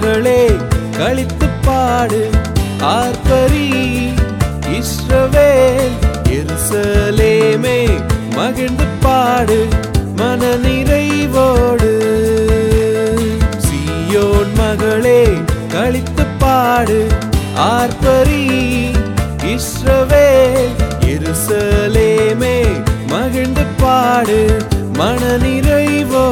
மகளே கழித்து பாடு. ஆர்பரி இஸ்ரவேல் எருசலேமே மகிழ்ந்து பாடு. மன நிறைவோடு சியோன் மகளே கழித்து பாடு. ஆர்பரி இஸ்ரவேல் எருசலேமே மகிழ்ந்து பாடு. மன நிறைவோடு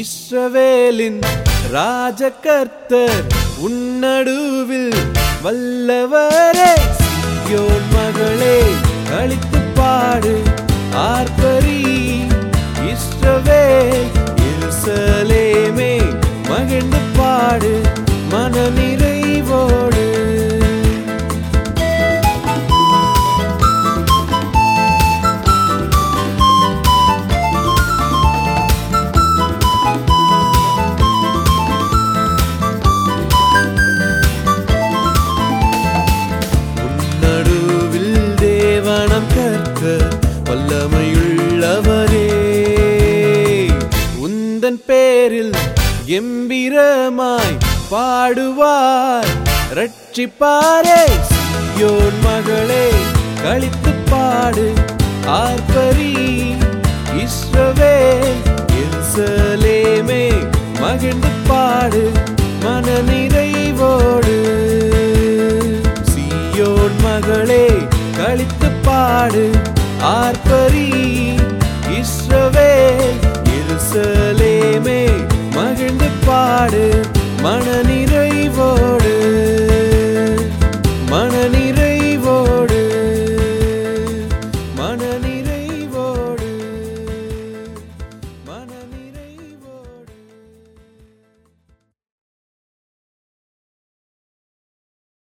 இஸ்ரவேலின் ராஜகர்த்தர் உன்னடுவில் வல்லவரே யோ கற்க வல்லமையுள்ளவரே. உந்தன் பேரில் கெம்பீரமாய் பாடுவார் ரட்சிப்பாரே யோன் மகளே கழித்து பாடு. ஆர்பரி இஸ்ரவே எருசலேமே மகிழ்ந்து பாடு. மனநீர் நாடு ஆர்ப்பரி. இஸ்ரவே இருசலேமே மகிழ்ந்து பாடு. மன